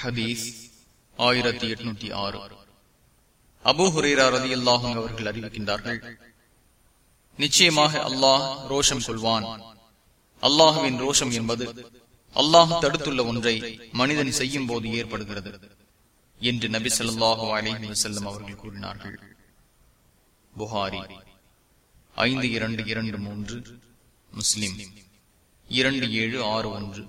ஹதீஸ் ஆயிரத்தி எட்நூத்தி ஆறு. அபு ஹுரேரா ரதி அல்லாஹும் அவர்கள் அறிவிக்கின்றார்கள் நிச்சயமாக அல்லாஹ் ரோஷம் சொல்வான் அல்லாஹுவின் ரோஷம் என்பது அல்லாஹ் தடுத்துள்ள ஒன்றை மனிதன் செய்யும் போது ஏற்படுகிறது என்று நபி சொல்லாஹு அலிஹி வசல்லம் அவர்கள் கூறினார்கள். புகாரி ஐந்து இரண்டு இரண்டு மூன்று முஸ்லிம் இரண்டு ஏழு ஆறு ஒன்று.